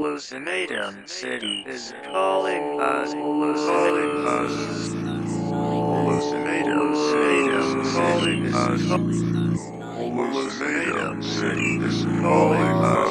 Hallucinatum City is calling us. Hallucinating us. Hallucinatum City is calling us. Hallucinatum City is calling us.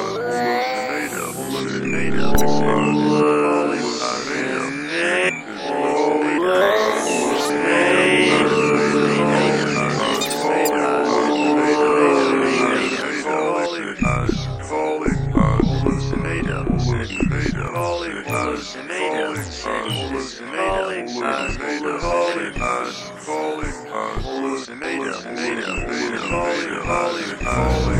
Hallucinatum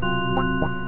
one, one, one.